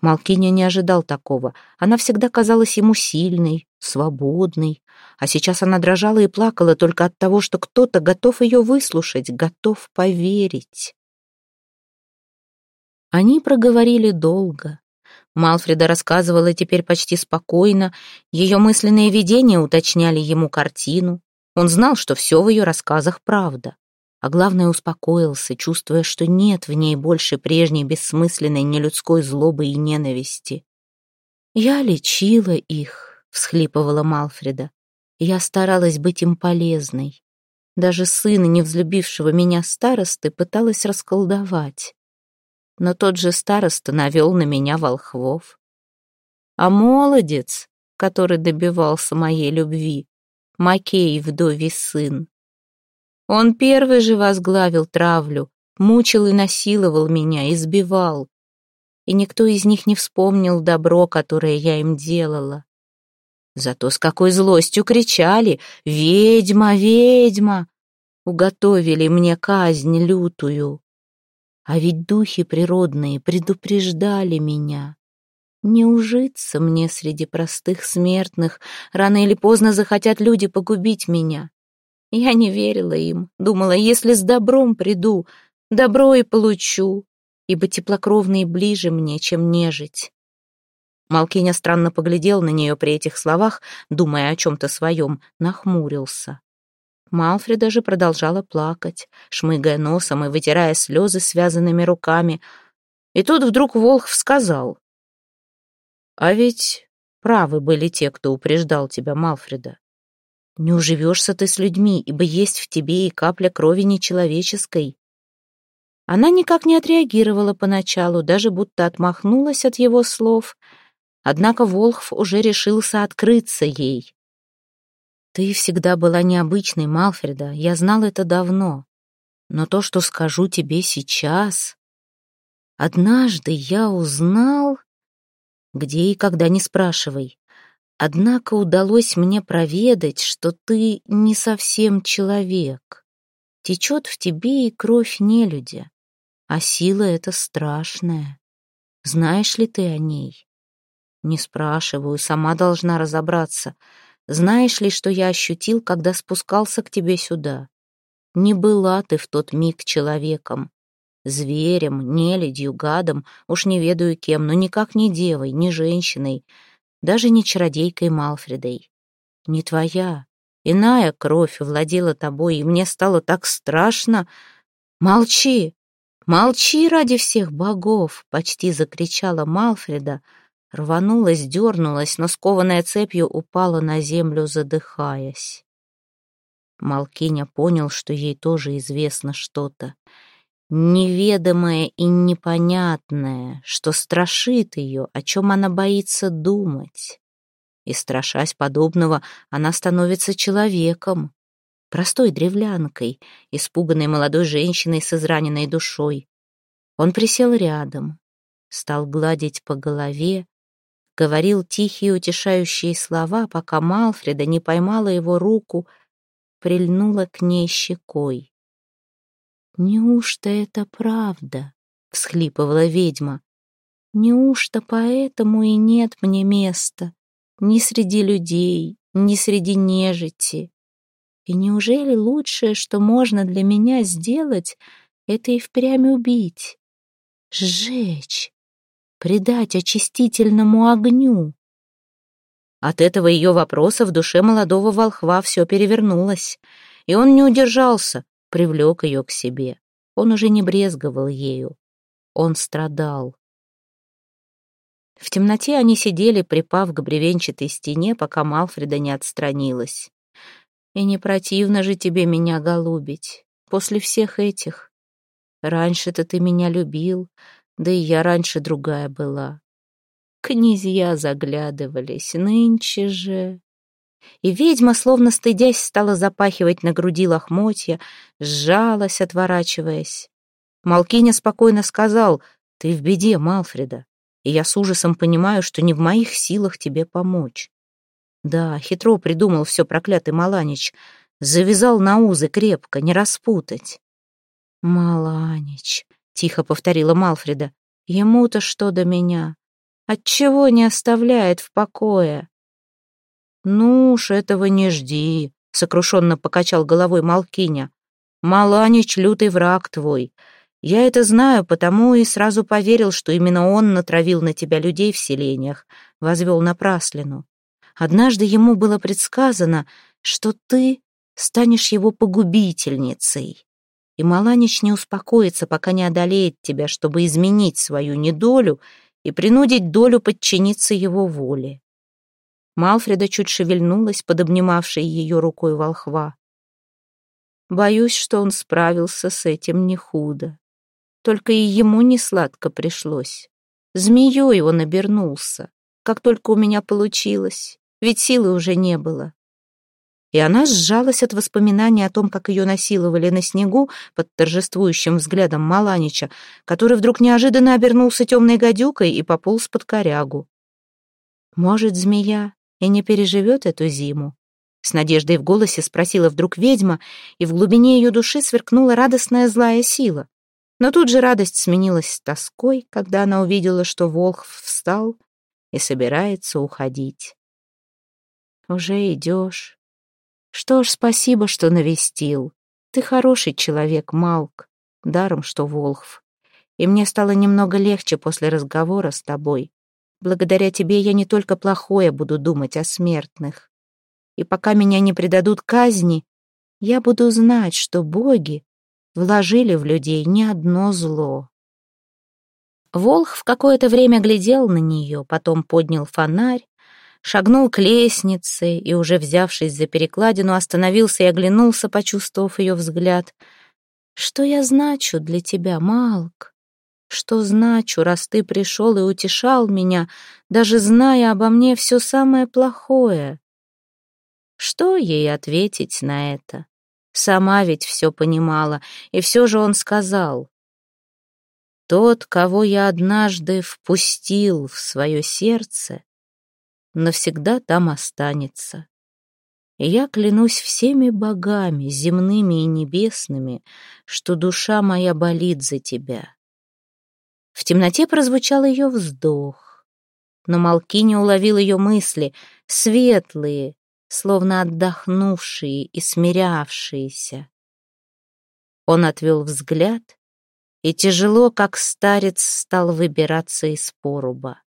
Малкиня не ожидал такого. Она всегда казалась ему сильной, свободной. А сейчас она дрожала и плакала только от того, что кто-то готов ее выслушать, готов поверить. Они проговорили долго. Малфреда рассказывала теперь почти спокойно. Ее мысленные видения уточняли ему картину. Он знал, что все в ее рассказах правда а главное успокоился, чувствуя, что нет в ней больше прежней бессмысленной нелюдской злобы и ненависти. «Я лечила их», — всхлипывала Малфреда. «Я старалась быть им полезной. Даже сына, не взлюбившего меня старосты, пыталась расколдовать. Но тот же староста навел на меня волхвов. А молодец, который добивался моей любви, Макей вдовий сын. Он первый же возглавил травлю, мучил и насиловал меня, избивал. И никто из них не вспомнил добро, которое я им делала. Зато с какой злостью кричали «Ведьма! Ведьма!» Уготовили мне казнь лютую. А ведь духи природные предупреждали меня. Не ужиться мне среди простых смертных, рано или поздно захотят люди погубить меня. Я не верила им, думала, если с добром приду, добро и получу, ибо теплокровные ближе мне, чем нежить. Малкиня странно поглядел на нее при этих словах, думая о чем-то своем, нахмурился. Малфреда же продолжала плакать, шмыгая носом и вытирая слезы связанными руками. И тут вдруг Волхв сказал. «А ведь правы были те, кто упреждал тебя, Малфреда. Не уживешься ты с людьми, ибо есть в тебе и капля крови нечеловеческой». Она никак не отреагировала поначалу, даже будто отмахнулась от его слов — Однако Волхв уже решился открыться ей. «Ты всегда была необычной, Малфреда, я знал это давно. Но то, что скажу тебе сейчас... Однажды я узнал... Где и когда, не спрашивай. Однако удалось мне проведать, что ты не совсем человек. Течет в тебе и кровь нелюдя, а сила эта страшная. Знаешь ли ты о ней? Не спрашиваю, сама должна разобраться. Знаешь ли, что я ощутил, когда спускался к тебе сюда? Не была ты в тот миг человеком. Зверем, нелюдью, гадом, уж не ведаю кем, но никак не девой, не женщиной, даже не чародейкой Малфредой. Не твоя. Иная кровь владела тобой, и мне стало так страшно. Молчи! Молчи ради всех богов! Почти закричала Малфреда, — Рванулась, дернулась, но скованная цепью упала на землю, задыхаясь. Малкиня понял, что ей тоже известно что-то. Неведомое и непонятное, что страшит ее, о чем она боится думать. И, страшась подобного, она становится человеком, простой древлянкой, испуганной молодой женщиной с израненной душой. Он присел рядом, стал гладить по голове, говорил тихие утешающие слова, пока Малфреда не поймала его руку, прильнула к ней щекой. «Неужто это правда?» — всхлипывала ведьма. «Неужто поэтому и нет мне места ни среди людей, ни среди нежити? И неужели лучшее, что можно для меня сделать, это и впрямь убить, сжечь?» предать очистительному огню. От этого ее вопроса в душе молодого волхва все перевернулось, и он не удержался, привлек ее к себе. Он уже не брезговал ею. Он страдал. В темноте они сидели, припав к бревенчатой стене, пока Малфреда не отстранилась. «И не противно же тебе меня голубить, после всех этих. Раньше-то ты меня любил, да и я раньше другая была. Князья заглядывались, нынче же... И ведьма, словно стыдясь, стала запахивать на груди лохмотья, сжалась, отворачиваясь. Малкиня спокойно сказал, «Ты в беде, Малфреда, и я с ужасом понимаю, что не в моих силах тебе помочь». Да, хитро придумал все проклятый Маланич, завязал на узы крепко, не распутать. Маланич, тихо повторила Малфреда. Ему-то что до меня? Отчего не оставляет в покое? Ну уж этого не жди, сокрушенно покачал головой Малкиня. Маланич лютый враг твой. Я это знаю, потому и сразу поверил, что именно он натравил на тебя людей в селениях, возвел напраслину. Однажды ему было предсказано, что ты станешь его погубительницей и Маланич не успокоится, пока не одолеет тебя, чтобы изменить свою недолю и принудить долю подчиниться его воле. Малфреда чуть шевельнулась под обнимавшей ее рукой волхва. Боюсь, что он справился с этим не худо. Только и ему не сладко пришлось. Змеей он обернулся, как только у меня получилось, ведь силы уже не было. и она сжалась от воспоминаний о том, как ее насиловали на снегу под торжествующим взглядом Маланича, который вдруг неожиданно обернулся темной гадюкой и пополз под корягу. «Может, змея и не переживет эту зиму?» С надеждой в голосе спросила вдруг ведьма, и в глубине ее души сверкнула радостная злая сила. Но тут же радость сменилась тоской, когда она увидела, что Волхв встал и собирается уходить. «Уже идешь», что ж, спасибо, что навестил. Ты хороший человек, Малк, даром что Волхв. И мне стало немного легче после разговора с тобой. Благодаря тебе я не только плохое буду думать о смертных. И пока меня не предадут казни, я буду знать, что боги вложили в людей не одно зло. Волх в какое-то время глядел на нее, потом поднял фонарь, шагнул к лестнице и, уже взявшись за перекладину, остановился и оглянулся, почувствовав ее взгляд. «Что я значу для тебя, Малк? Что значу, раз ты пришел и утешал меня, даже зная обо мне все самое плохое?» Что ей ответить на это? Сама ведь все понимала, и все же он сказал. «Тот, кого я однажды впустил в свое сердце, навсегда там останется. И я клянусь всеми богами, земными и небесными, что душа моя болит за тебя. В темноте прозвучал ее вздох, но Малкини уловил ее мысли, светлые, словно отдохнувшие и смирявшиеся. Он отвел взгляд и тяжело, как старец, стал выбираться из поруба.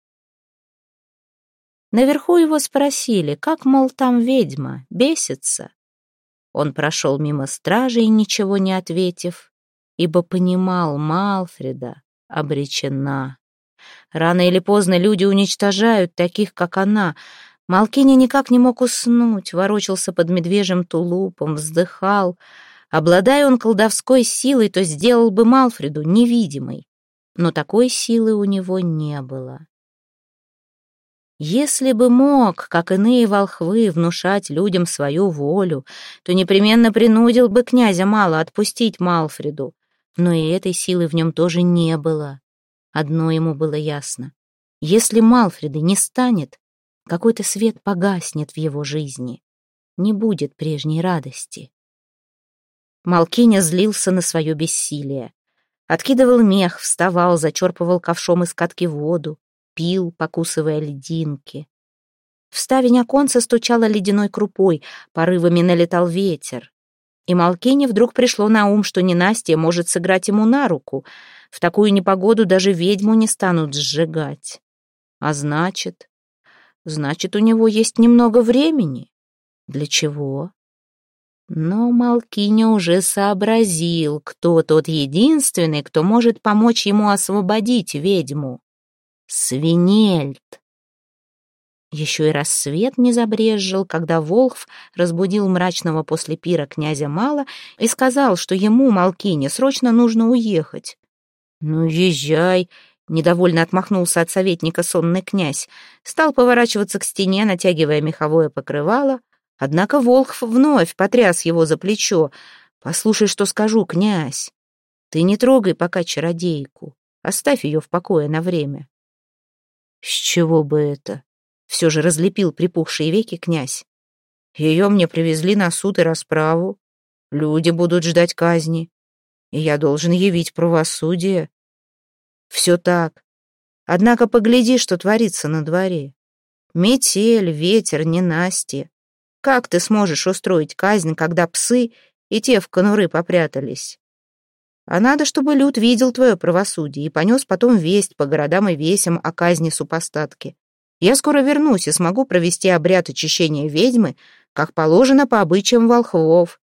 Наверху его спросили, как, мол, там ведьма, бесится. Он прошел мимо стражи и ничего не ответив, ибо понимал, Малфреда обречена. Рано или поздно люди уничтожают таких, как она. Малкини никак не мог уснуть, ворочался под медвежьим тулупом, вздыхал. Обладая он колдовской силой, то сделал бы Малфреду невидимой. Но такой силы у него не было. Если бы мог, как иные волхвы, внушать людям свою волю, то непременно принудил бы князя мало отпустить Малфреду. Но и этой силы в нем тоже не было. Одно ему было ясно. Если Малфреда не станет, какой-то свет погаснет в его жизни. Не будет прежней радости. Малкиня злился на свое бессилие. Откидывал мех, вставал, зачерпывал ковшом из катки воду пил, покусывая льдинки. В ставень оконца стучало ледяной крупой, порывами налетал ветер. И Малкине вдруг пришло на ум, что ненастье может сыграть ему на руку. В такую непогоду даже ведьму не станут сжигать. А значит... Значит, у него есть немного времени. Для чего? Но Малкиня уже сообразил, кто тот единственный, кто может помочь ему освободить ведьму. Свинельд. Еще и рассвет не забрезжил, когда Волхв разбудил мрачного после пира князя Мала и сказал, что ему, Малкине, срочно нужно уехать. «Ну, езжай!» — недовольно отмахнулся от советника сонный князь. Стал поворачиваться к стене, натягивая меховое покрывало. Однако Волхв вновь потряс его за плечо. «Послушай, что скажу, князь. Ты не трогай пока чародейку. Оставь ее в покое на время. С чего бы это? Все же разлепил припухшие веки князь. Ее мне привезли на суд и расправу. Люди будут ждать казни. И я должен явить правосудие. Все так. Однако погляди, что творится на дворе. Метель, ветер, ненастье. Как ты сможешь устроить казнь, когда псы и те в конуры попрятались? А надо, чтобы люд видел твое правосудие и понес потом весть по городам и весям о казни супостатки. Я скоро вернусь и смогу провести обряд очищения ведьмы, как положено по обычаям волхвов.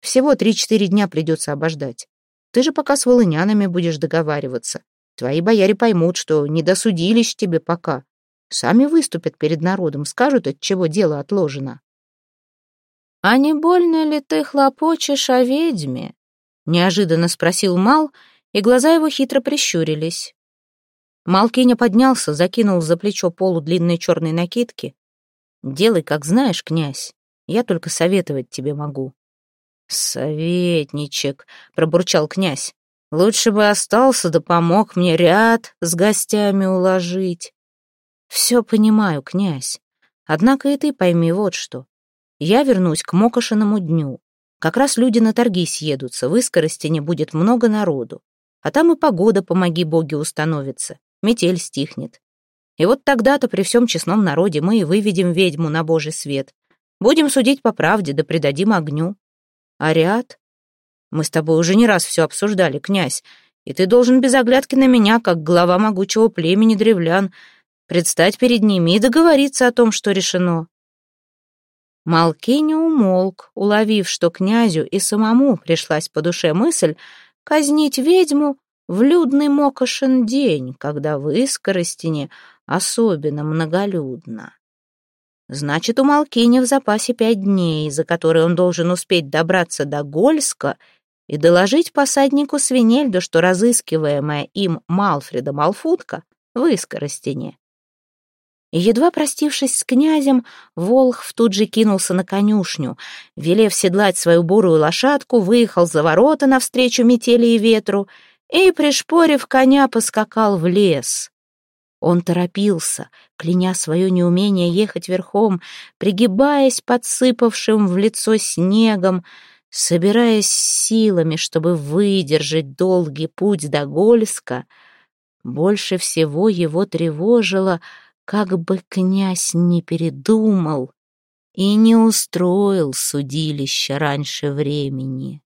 Всего три-четыре дня придется обождать. Ты же пока с волынянами будешь договариваться. Твои бояре поймут, что не досудились тебе пока. Сами выступят перед народом, скажут, от чего дело отложено. А не больно ли ты хлопочешь о ведьме? Неожиданно спросил Мал, и глаза его хитро прищурились. Малкиня поднялся, закинул за плечо полу длинной черной накидки. «Делай, как знаешь, князь. Я только советовать тебе могу». «Советничек», — пробурчал князь. «Лучше бы остался да помог мне ряд с гостями уложить». «Все понимаю, князь. Однако и ты пойми вот что. Я вернусь к Мокошиному дню. Как раз люди на торги съедутся, в Искоростине будет много народу. А там и погода, помоги боги, установится. Метель стихнет. И вот тогда-то при всем честном народе мы и выведем ведьму на божий свет. Будем судить по правде, да придадим огню. Ариат? Мы с тобой уже не раз все обсуждали, князь, и ты должен без оглядки на меня, как глава могучего племени древлян, предстать перед ними и договориться о том, что решено. Малкиня умолк, уловив, что князю и самому пришлась по душе мысль казнить ведьму в людный мокошин день, когда в Искоростине особенно многолюдно. Значит, у Малкини в запасе пять дней, за которые он должен успеть добраться до Гольска и доложить посаднику Свинельду, что разыскиваемая им Малфреда Малфутка в Искоростине. Едва простившись с князем, Волхв тут же кинулся на конюшню. Велев седлать свою бурую лошадку, выехал за ворота навстречу метели и ветру и, пришпорив коня, поскакал в лес. Он торопился, кляня свое неумение ехать верхом, пригибаясь подсыпавшим в лицо снегом, собираясь силами, чтобы выдержать долгий путь до Гольска. Больше всего его тревожило, как бы князь не передумал и не устроил судилище раньше времени.